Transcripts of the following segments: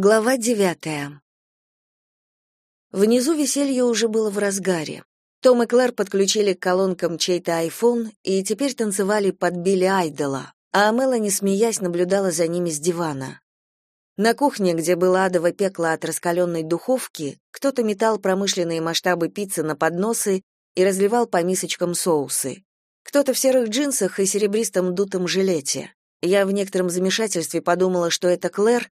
Глава девятая. Внизу веселье уже было в разгаре. Том и Клэр подключили к колонкам чей-то айфон и теперь танцевали под Билли Айдола, а Мелани, смеясь, наблюдала за ними с дивана. На кухне, где было адово пекло от раскаленной духовки, кто-то метал промышленные масштабы пиццы на подносы и разливал по мисочкам соусы. Кто-то в серых джинсах и серебристом дутом жилете. Я в некотором замешательстве подумала, что это Клэр,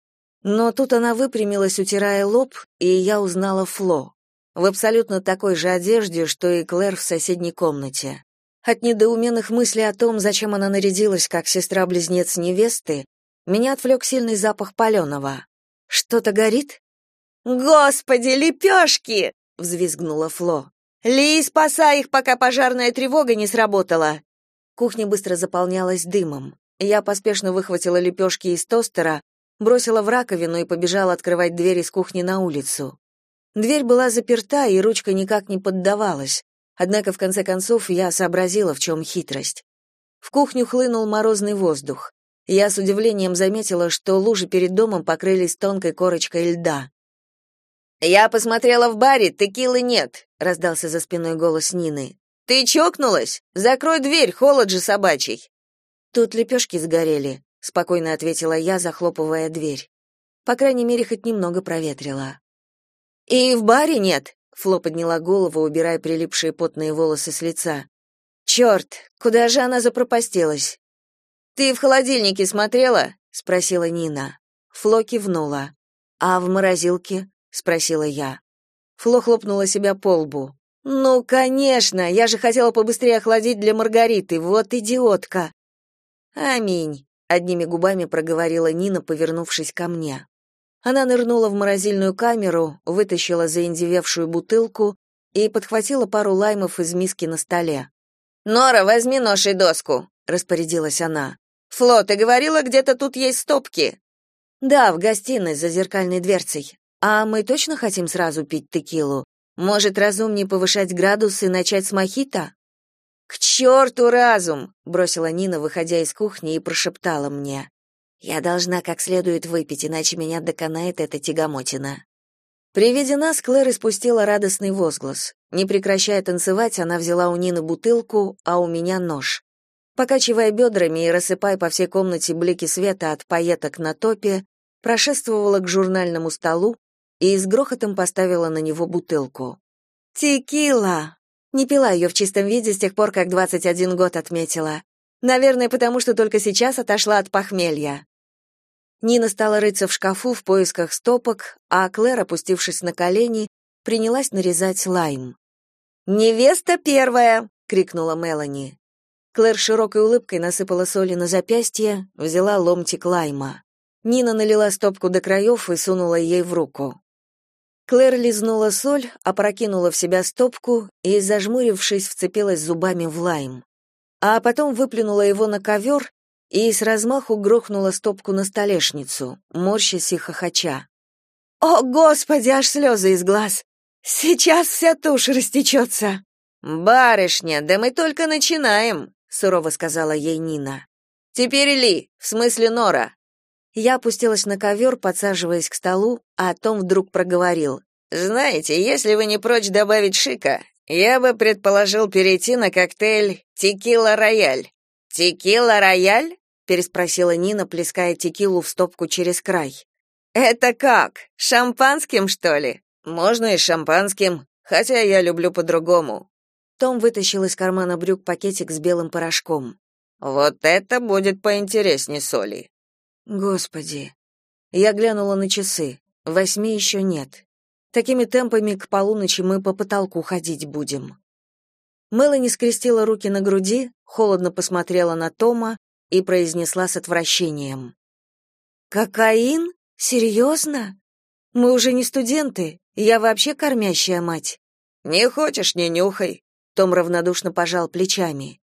но тут она выпрямилась, утирая лоб, и я узнала Фло. В абсолютно такой же одежде, что и Клэр в соседней комнате. От недоуменных мыслей о том, зачем она нарядилась как сестра-близнец невесты, меня отвлек сильный запах паленого. «Что-то горит?» «Господи, лепешки!» — взвизгнула Фло. «Ли, спасай их, пока пожарная тревога не сработала!» Кухня быстро заполнялась дымом. Я поспешно выхватила лепешки из тостера, бросила в раковину и побежала открывать дверь из кухни на улицу. Дверь была заперта, и ручка никак не поддавалась. Однако в конце концов я сообразила, в чем хитрость. В кухню хлынул морозный воздух. Я с удивлением заметила, что лужи перед домом покрылись тонкой корочкой льда. «Я посмотрела в баре, текилы нет», — раздался за спиной голос Нины. «Ты чокнулась? Закрой дверь, холод же собачий». Тут лепешки сгорели спокойно ответила я, захлопывая дверь. По крайней мере, хоть немного проветрила. И в баре нет, Фло подняла голову, убирая прилипшие потные волосы с лица. «Черт, куда же она запропастилась? Ты в холодильнике смотрела? спросила Нина. Фло кивнула. А в морозилке? спросила я. Фло хлопнула себя по лбу. Ну, конечно, я же хотела побыстрее охладить для Маргариты. Вот идиотка. Аминь одними губами проговорила Нина, повернувшись ко мне. Она нырнула в морозильную камеру, вытащила заиндевевшую бутылку и подхватила пару лаймов из миски на столе. «Нора, возьми нож и доску», — распорядилась она. «Фло, ты говорила, где-то тут есть стопки?» «Да, в гостиной, за зеркальной дверцей. А мы точно хотим сразу пить текилу? Может, разумнее повышать градус и начать с мохито?» «К черту разум!» — бросила Нина, выходя из кухни, и прошептала мне. «Я должна как следует выпить, иначе меня доконает эта тягомотина». При виде нас Клэр испустила радостный возглас. Не прекращая танцевать, она взяла у Нины бутылку, а у меня нож. Покачивая бедрами и рассыпая по всей комнате блики света от пайеток на топе, прошествовала к журнальному столу и с грохотом поставила на него бутылку. «Текила!» Не пила ее в чистом виде с тех пор, как 21 год отметила. Наверное, потому что только сейчас отошла от похмелья. Нина стала рыться в шкафу в поисках стопок, а Клэр, опустившись на колени, принялась нарезать лайм. «Невеста первая!» — крикнула Мелани. Клэр широкой улыбкой насыпала соли на запястье, взяла ломтик лайма. Нина налила стопку до краев и сунула ей в руку. Клэр лизнула соль, опрокинула в себя стопку и, зажмурившись, вцепилась зубами в лайм. А потом выплюнула его на ковер и с размаху грохнула стопку на столешницу, морщась и хохоча. «О, Господи, аж слезы из глаз! Сейчас вся тушь растечется!» «Барышня, да мы только начинаем!» — сурово сказала ей Нина. «Теперь Ли, в смысле Нора, я опустилась на ковер, подсаживаясь к столу, а Том вдруг проговорил. «Знаете, если вы не прочь добавить шика, я бы предположил перейти на коктейль «Текила-рояль». «Текила-рояль?» — переспросила Нина, плеская текилу в стопку через край. «Это как? Шампанским, что ли?» «Можно и шампанским, хотя я люблю по-другому». Том вытащил из кармана брюк пакетик с белым порошком. «Вот это будет поинтереснее соли. Господи. Я глянула на часы. Восьми еще нет. Такими темпами к полуночи мы по потолку ходить будем. Мелани скрестила руки на груди, холодно посмотрела на Тома и произнесла с отвращением: "Кокаин? Серьезно? Мы уже не студенты. Я вообще кормящая мать". "Не хочешь, не нюхай", Том равнодушно пожал плечами.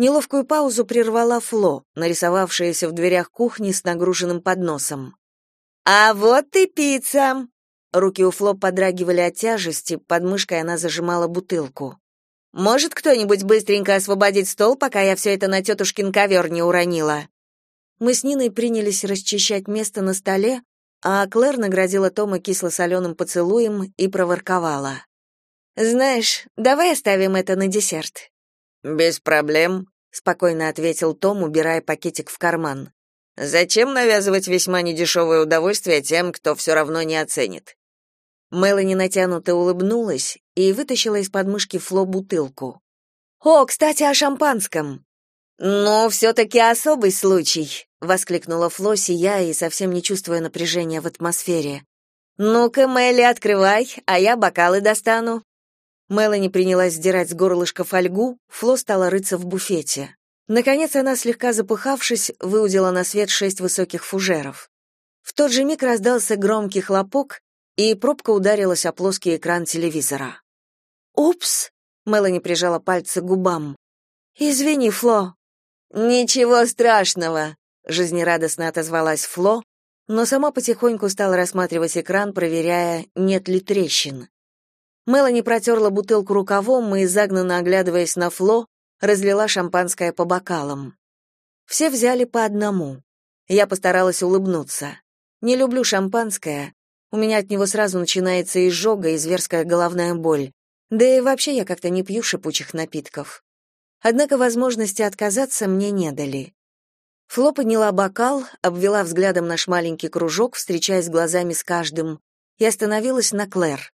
Неловкую паузу прервала Фло, нарисовавшаяся в дверях кухни с нагруженным подносом. «А вот и пицца!» Руки у Фло подрагивали от тяжести, под мышкой она зажимала бутылку. «Может кто-нибудь быстренько освободить стол, пока я все это на тетушкин ковер не уронила?» Мы с Ниной принялись расчищать место на столе, а Клэр наградила Тома кисло-соленым поцелуем и проворковала. «Знаешь, давай оставим это на десерт». «Без проблем», — спокойно ответил Том, убирая пакетик в карман. «Зачем навязывать весьма недешевое удовольствие тем, кто все равно не оценит?» Мелани натянуто улыбнулась и вытащила из подмышки Фло бутылку. «О, кстати, о шампанском!» «Ну, все-таки особый случай», — воскликнула Фло, сияя и совсем не чувствуя напряжения в атмосфере. «Ну-ка, Мелли, открывай, а я бокалы достану». Мелани принялась сдирать с горлышка фольгу, Фло стала рыться в буфете. Наконец она, слегка запыхавшись, выудила на свет шесть высоких фужеров. В тот же миг раздался громкий хлопок, и пробка ударилась о плоский экран телевизора. «Упс!» — Мелани прижала пальцы к губам. «Извини, Фло». «Ничего страшного», — жизнерадостно отозвалась Фло, но сама потихоньку стала рассматривать экран, проверяя, нет ли трещин. Мелани протерла бутылку рукавом и, загнанно оглядываясь на Фло, разлила шампанское по бокалам. Все взяли по одному. Я постаралась улыбнуться. Не люблю шампанское. У меня от него сразу начинается изжога и зверская головная боль. Да и вообще я как-то не пью шипучих напитков. Однако возможности отказаться мне не дали. Фло подняла бокал, обвела взглядом наш маленький кружок, встречаясь глазами с каждым, и остановилась на Клэр.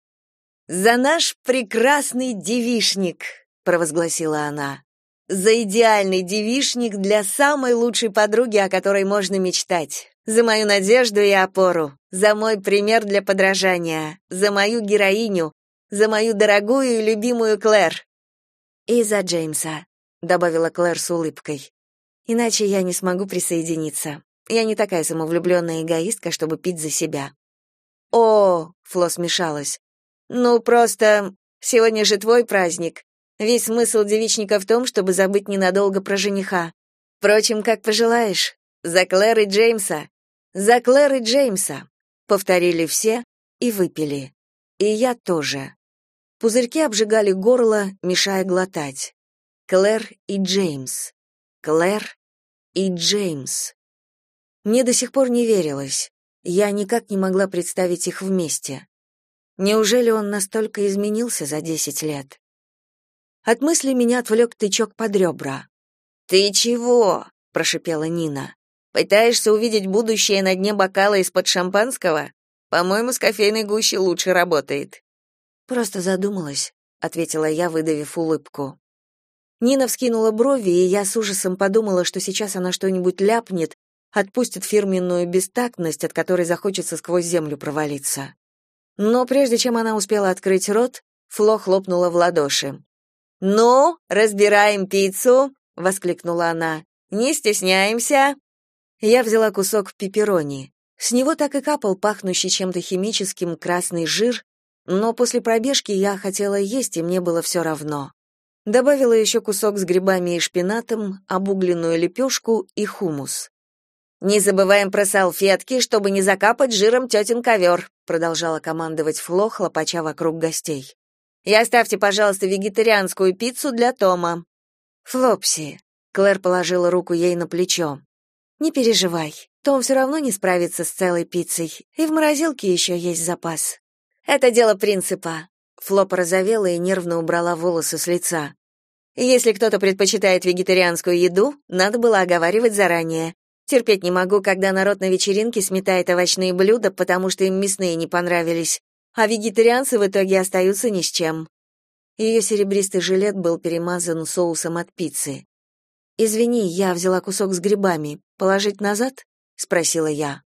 «За наш прекрасный девишник!» — провозгласила она. «За идеальный девишник для самой лучшей подруги, о которой можно мечтать. За мою надежду и опору. За мой пример для подражания. За мою героиню. За мою дорогую и любимую Клэр». «И за Джеймса», — добавила Клэр с улыбкой. «Иначе я не смогу присоединиться. Я не такая самовлюбленная эгоистка, чтобы пить за себя». «О!» — Фло смешалась. Ну, просто сегодня же твой праздник. Весь смысл девичника в том, чтобы забыть ненадолго про жениха. Впрочем, как пожелаешь. За Клэр и Джеймса. За Клэр и Джеймса. Повторили все и выпили. И я тоже. Пузырьки обжигали горло, мешая глотать. Клэр и Джеймс. Клэр и Джеймс. Мне до сих пор не верилось. Я никак не могла представить их вместе. Неужели он настолько изменился за десять лет? От мысли меня отвлек тычок под ребра. «Ты чего?» — прошипела Нина. «Пытаешься увидеть будущее на дне бокала из-под шампанского? По-моему, с кофейной гущей лучше работает». «Просто задумалась», — ответила я, выдавив улыбку. Нина вскинула брови, и я с ужасом подумала, что сейчас она что-нибудь ляпнет, отпустит фирменную бестактность, от которой захочется сквозь землю провалиться. Но прежде чем она успела открыть рот, Фло хлопнула в ладоши. «Ну, разбираем пиццу!» — воскликнула она. «Не стесняемся!» Я взяла кусок пепперони. С него так и капал пахнущий чем-то химическим красный жир, но после пробежки я хотела есть, и мне было все равно. Добавила еще кусок с грибами и шпинатом, обугленную лепешку и хумус. «Не забываем про салфетки, чтобы не закапать жиром тетин ковер», продолжала командовать Фло, хлопача вокруг гостей. «И оставьте, пожалуйста, вегетарианскую пиццу для Тома». «Флопси», — Клэр положила руку ей на плечо. «Не переживай, том все равно не справится с целой пиццей, и в морозилке еще есть запас». «Это дело принципа». Фло порозовела и нервно убрала волосы с лица. «Если кто-то предпочитает вегетарианскую еду, надо было оговаривать заранее. Терпеть не могу, когда народ на вечеринке сметает овощные блюда, потому что им мясные не понравились, а вегетарианцы в итоге остаются ни с чем. Ее серебристый жилет был перемазан соусом от пиццы. «Извини, я взяла кусок с грибами. Положить назад?» — спросила я.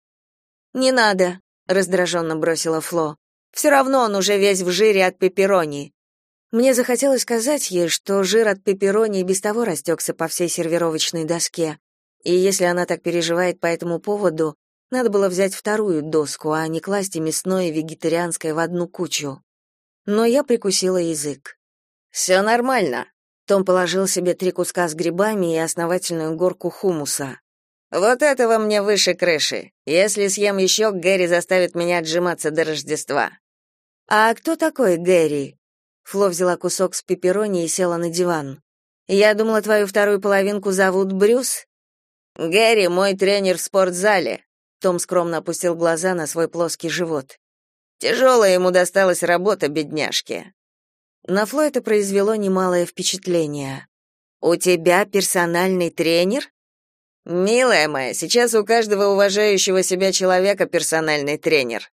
«Не надо», — раздраженно бросила Фло. «Все равно он уже весь в жире от пепперони». Мне захотелось сказать ей, что жир от пепперони без того растекся по всей сервировочной доске, и если она так переживает по этому поводу, надо было взять вторую доску, а не класть и мясное, и вегетарианское в одну кучу. Но я прикусила язык. «Все нормально». Том положил себе три куска с грибами и основательную горку хумуса. «Вот этого мне выше крыши. Если съем еще, Гэри заставит меня отжиматься до Рождества». «А кто такой Гэри?» Фло взяла кусок с пепперони и села на диван. «Я думала, твою вторую половинку зовут Брюс?» Гэри мой тренер в спортзале. Том скромно опустил глаза на свой плоский живот. Тяжелая ему досталась работа, бедняжке. На Фло это произвело немалое впечатление. «У тебя персональный тренер?» «Милая моя, сейчас у каждого уважающего себя человека персональный тренер».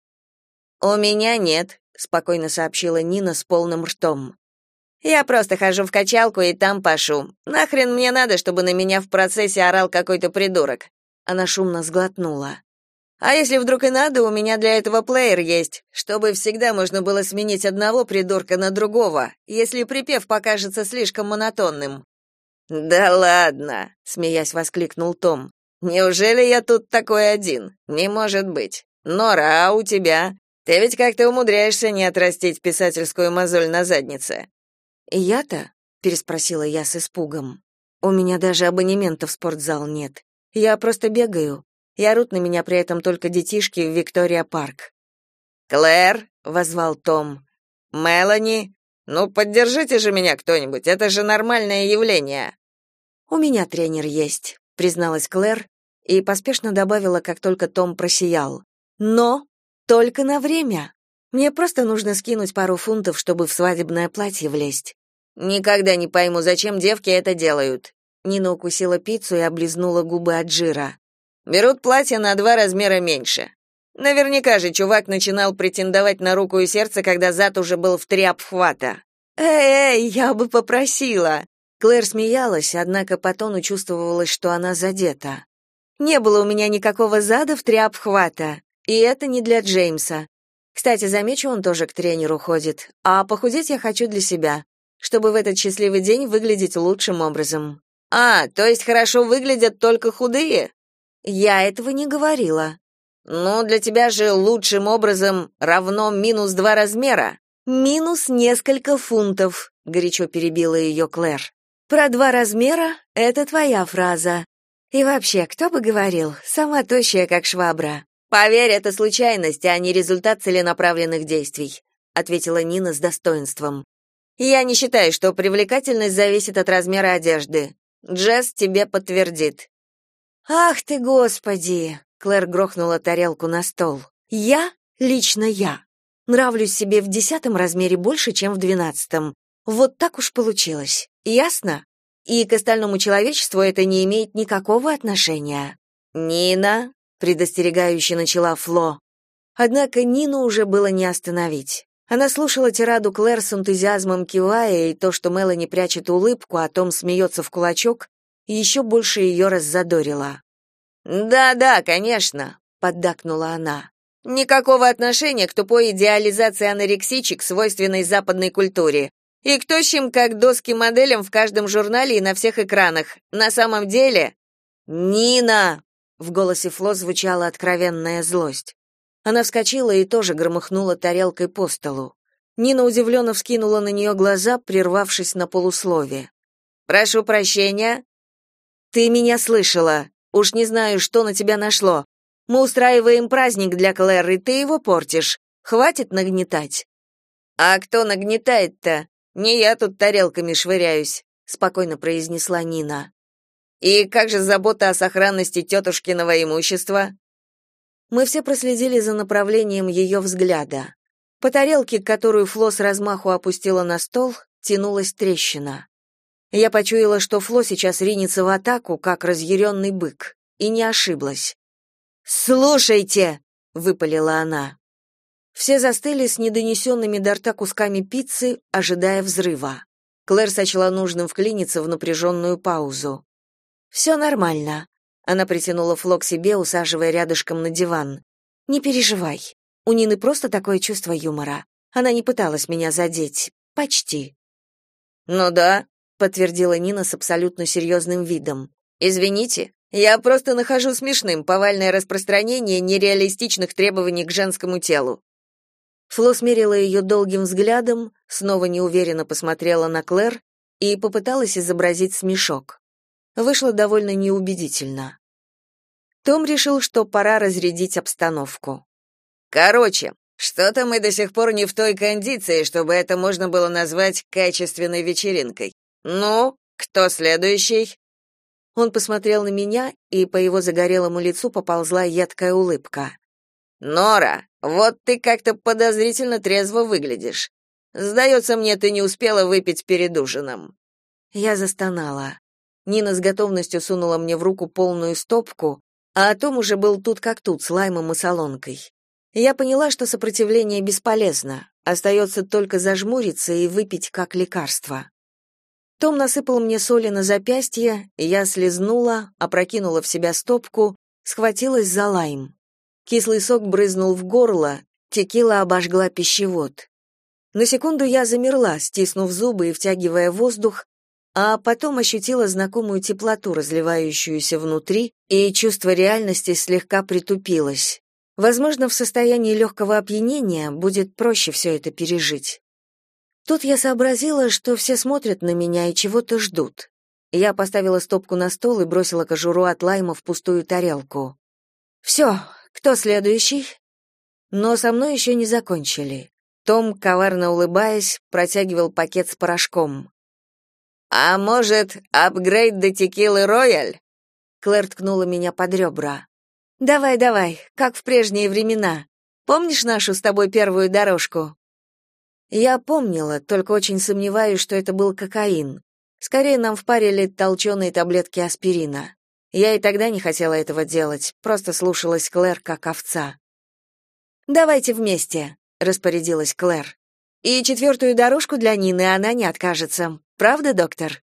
«У меня нет», — спокойно сообщила Нина с полным ртом. «Я просто хожу в качалку и там пашу. Нахрен мне надо, чтобы на меня в процессе орал какой-то придурок?» Она шумно сглотнула. А если вдруг и надо, у меня для этого плеер есть, чтобы всегда можно было сменить одного придурка на другого, если припев покажется слишком монотонным. Да ладно, смеясь воскликнул Том. Неужели я тут такой один? Не может быть. Нора, а у тебя? Ты ведь как-то умудряешься не отрастить писательскую мозоль на заднице. Я-то? переспросила я с испугом. У меня даже абонемента в спортзал нет. Я просто бегаю, и орут на меня при этом только детишки в Виктория-парк. «Клэр!» — возвал Том. «Мелани! Ну, поддержите же меня кто-нибудь, это же нормальное явление!» «У меня тренер есть», — призналась Клэр и поспешно добавила, как только Том просиял. «Но только на время. Мне просто нужно скинуть пару фунтов, чтобы в свадебное платье влезть». «Никогда не пойму, зачем девки это делают». Нина укусила пиццу и облизнула губы от жира. Берут платье на два размера меньше. Наверняка же чувак начинал претендовать на руку и сердце, когда зад уже был в три обхвата. «Эй, я бы попросила!» Клэр смеялась, однако по тону чувствовалось, что она задета. «Не было у меня никакого зада в три обхвата, и это не для Джеймса. Кстати, замечу, он тоже к тренеру ходит, а похудеть я хочу для себя, чтобы в этот счастливый день выглядеть лучшим образом». «А, то есть хорошо выглядят только худые?» Я этого не говорила. Ну, для тебя же лучшим образом равно минус два размера. Минус несколько фунтов, горячо перебила ее Клэр. Про два размера это твоя фраза. И вообще, кто бы говорил, сама тощая как швабра. Поверь, это случайность, а не результат целенаправленных действий, ответила Нина с достоинством. Я не считаю, что привлекательность зависит от размера одежды. Джесс тебе подтвердит. Ах ты, господи, Клэр грохнула тарелку на стол. Я, лично я, нравлюсь себе в десятом размере больше, чем в двенадцатом. Вот так уж получилось. Ясно? И к остальному человечеству это не имеет никакого отношения. Нина, предостерегающе начала Фло. Однако Нину уже было не остановить. Она слушала тираду Клэр с энтузиазмом кивая, и то, что Мелани прячет улыбку, а Том смеется в кулачок, еще больше ее раззадорило. «Да-да, конечно», — поддакнула она. «Никакого отношения к тупой идеализации анорексичек, свойственной западной культуре. И к тощим, как доски моделям в каждом журнале и на всех экранах. На самом деле...» «Нина!» — в голосе Фло звучала откровенная злость. Она вскочила и тоже громыхнула тарелкой по столу. Нина удивленно вскинула на нее глаза, прервавшись на полуслове. «Прошу прощения», ты меня слышала. Уж не знаю, что на тебя нашло. Мы устраиваем праздник для Клэр, и ты его портишь. Хватит нагнетать. А кто нагнетает-то? Не я тут тарелками швыряюсь, спокойно произнесла Нина. И как же забота о сохранности тетушкиного имущества? Мы все проследили за направлением ее взгляда. По тарелке, которую Фло с размаху опустила на стол, тянулась трещина. Я почуяла, что Фло сейчас ринется в атаку, как разъяренный бык, и не ошиблась. «Слушайте!» — выпалила она. Все застыли с недонесенными до рта кусками пиццы, ожидая взрыва. Клэр сочла нужным вклиниться в напряженную паузу. «Все нормально», — она притянула Фло к себе, усаживая рядышком на диван. «Не переживай. У Нины просто такое чувство юмора. Она не пыталась меня задеть. Почти». «Ну да, подтвердила Нина с абсолютно серьезным видом. Извините, я просто нахожу смешным повальное распространение нереалистичных требований к женскому телу. Фло смерила ее долгим взглядом, снова неуверенно посмотрела на Клэр и попыталась изобразить смешок. Вышло довольно неубедительно. Том решил, что пора разрядить обстановку. Короче, что-то мы до сих пор не в той кондиции, чтобы это можно было назвать качественной вечеринкой. Ну, кто следующий? Он посмотрел на меня, и по его загорелому лицу поползла едкая улыбка. «Нора, вот ты как-то подозрительно трезво выглядишь. Сдается мне, ты не успела выпить перед ужином». Я застонала. Нина с готовностью сунула мне в руку полную стопку, а Том уже был тут как тут, с лаймом и солонкой. Я поняла, что сопротивление бесполезно, остается только зажмуриться и выпить как лекарство. Том насыпал мне соли на запястье, я слезнула, опрокинула в себя стопку, схватилась за лайм. Кислый сок брызнул в горло, текила обожгла пищевод. На секунду я замерла, стиснув зубы и втягивая воздух, а потом ощутила знакомую теплоту, разливающуюся внутри, и чувство реальности слегка притупилось. Возможно, в состоянии легкого опьянения будет проще все это пережить. Тут я сообразила, что все смотрят на меня и чего-то ждут. Я поставила стопку на стол и бросила кожуру от лайма в пустую тарелку. «Все, кто следующий?» Но со мной еще не закончили. Том, коварно улыбаясь, протягивал пакет с порошком. «А может, апгрейд до текилы Рояль?» Клэр ткнула меня под ребра. «Давай, давай, как в прежние времена. Помнишь нашу с тобой первую дорожку?» Я помнила, только очень сомневаюсь, что это был кокаин. Скорее нам впарили толченые таблетки аспирина. Я и тогда не хотела этого делать, просто слушалась Клэр как овца. «Давайте вместе», — распорядилась Клэр. «И четвертую дорожку для Нины она не откажется. Правда, доктор?»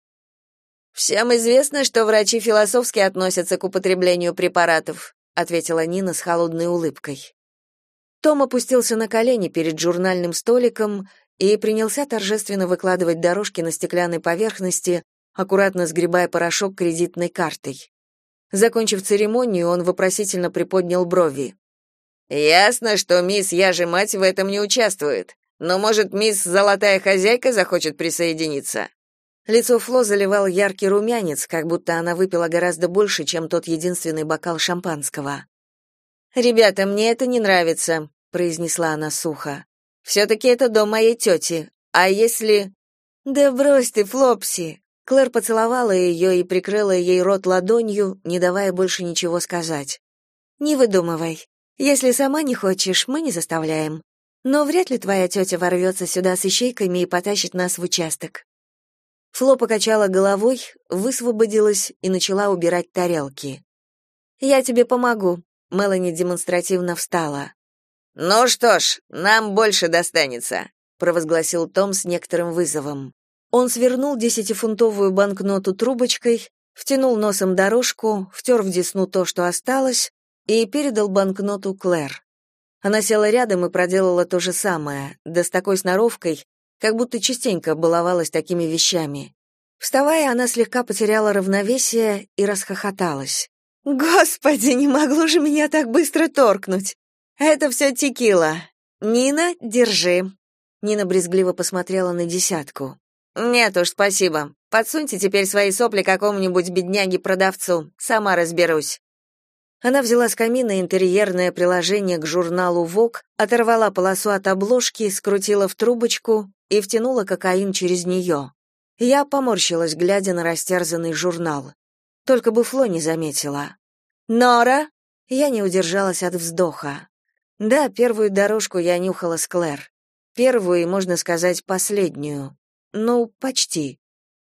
«Всем известно, что врачи философски относятся к употреблению препаратов», ответила Нина с холодной улыбкой. Том опустился на колени перед журнальным столиком и принялся торжественно выкладывать дорожки на стеклянной поверхности, аккуратно сгребая порошок кредитной картой. Закончив церемонию, он вопросительно приподнял брови. «Ясно, что мисс Я же мать в этом не участвует. Но, может, мисс Золотая Хозяйка захочет присоединиться?» Лицо Фло заливал яркий румянец, как будто она выпила гораздо больше, чем тот единственный бокал шампанского. «Ребята, мне это не нравится», — произнесла она сухо. «Все-таки это дом моей тети. А если...» «Да брось ты, Флопси!» Клэр поцеловала ее и прикрыла ей рот ладонью, не давая больше ничего сказать. «Не выдумывай. Если сама не хочешь, мы не заставляем. Но вряд ли твоя тетя ворвется сюда с ищейками и потащит нас в участок». Фло покачала головой, высвободилась и начала убирать тарелки. «Я тебе помогу», Мелани демонстративно встала. «Ну что ж, нам больше достанется», — провозгласил Том с некоторым вызовом. Он свернул десятифунтовую банкноту трубочкой, втянул носом дорожку, втер в десну то, что осталось, и передал банкноту Клэр. Она села рядом и проделала то же самое, да с такой сноровкой, как будто частенько баловалась такими вещами. Вставая, она слегка потеряла равновесие и расхохоталась. Господи, не могло же меня так быстро торкнуть. Это все текила. Нина, держи. Нина брезгливо посмотрела на десятку. Нет уж, спасибо. Подсуньте теперь свои сопли какому-нибудь бедняге-продавцу. Сама разберусь. Она взяла с камина интерьерное приложение к журналу Vogue, оторвала полосу от обложки, скрутила в трубочку и втянула кокаин через нее. Я поморщилась, глядя на растерзанный журнал. Только бы Фло не заметила. «Нора!» Я не удержалась от вздоха. Да, первую дорожку я нюхала с Клэр. Первую и, можно сказать, последнюю. Ну, почти.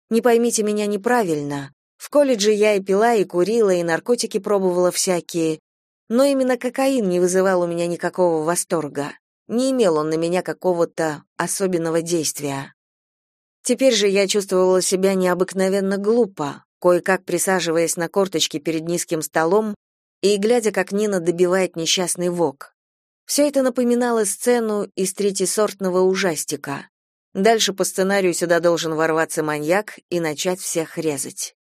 Не поймите меня неправильно. В колледже я и пила, и курила, и наркотики пробовала всякие. Но именно кокаин не вызывал у меня никакого восторга. Не имел он на меня какого-то особенного действия. Теперь же я чувствовала себя необыкновенно глупо, кое-как присаживаясь на корточки перед низким столом и глядя, как Нина добивает несчастный вок. Все это напоминало сцену из третьесортного ужастика. Дальше по сценарию сюда должен ворваться маньяк и начать всех резать.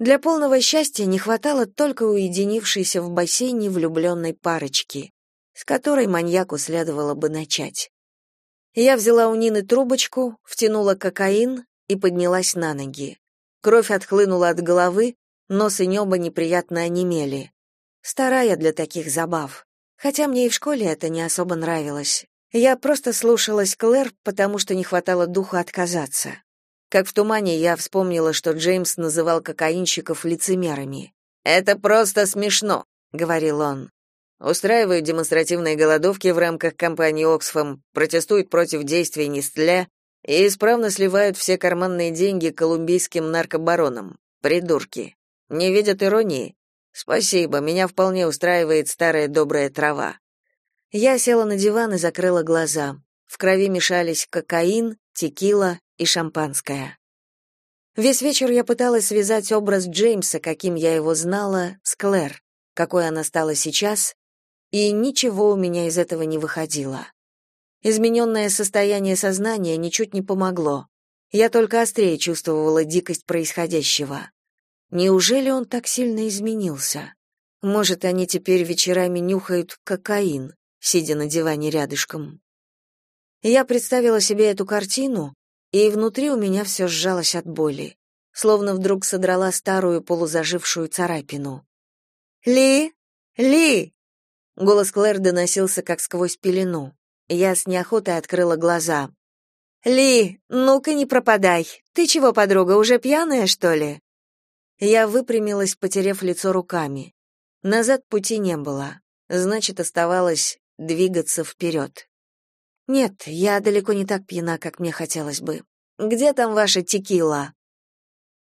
Для полного счастья не хватало только уединившейся в бассейне влюбленной парочки, с которой маньяку следовало бы начать. Я взяла у Нины трубочку, втянула кокаин и поднялась на ноги. Кровь отхлынула от головы, нос и небо неприятно онемели. Старая для таких забав. Хотя мне и в школе это не особо нравилось. Я просто слушалась Клэр, потому что не хватало духа отказаться. Как в тумане я вспомнила, что Джеймс называл кокаинщиков лицемерами. «Это просто смешно», — говорил он. Устраивают демонстративные голодовки в рамках кампании Оксфам, протестуют против действий Нестля и исправно сливают все карманные деньги колумбийским наркобаронам. Придурки. Не видят иронии? Спасибо, меня вполне устраивает старая добрая трава. Я села на диван и закрыла глаза. В крови мешались кокаин, текила и шампанское. Весь вечер я пыталась связать образ Джеймса, каким я его знала, с Клэр, какой она стала сейчас, и ничего у меня из этого не выходило. Измененное состояние сознания ничуть не помогло. Я только острее чувствовала дикость происходящего. Неужели он так сильно изменился? Может, они теперь вечерами нюхают кокаин, сидя на диване рядышком. Я представила себе эту картину, и внутри у меня все сжалось от боли, словно вдруг содрала старую полузажившую царапину. «Ли! Ли!» Голос Клэр доносился как сквозь пелену. Я с неохотой открыла глаза. «Ли, ну-ка не пропадай. Ты чего, подруга, уже пьяная, что ли?» Я выпрямилась, потеряв лицо руками. Назад пути не было. Значит, оставалось двигаться вперед. Нет, я далеко не так пьяна, как мне хотелось бы. Где там ваша текила?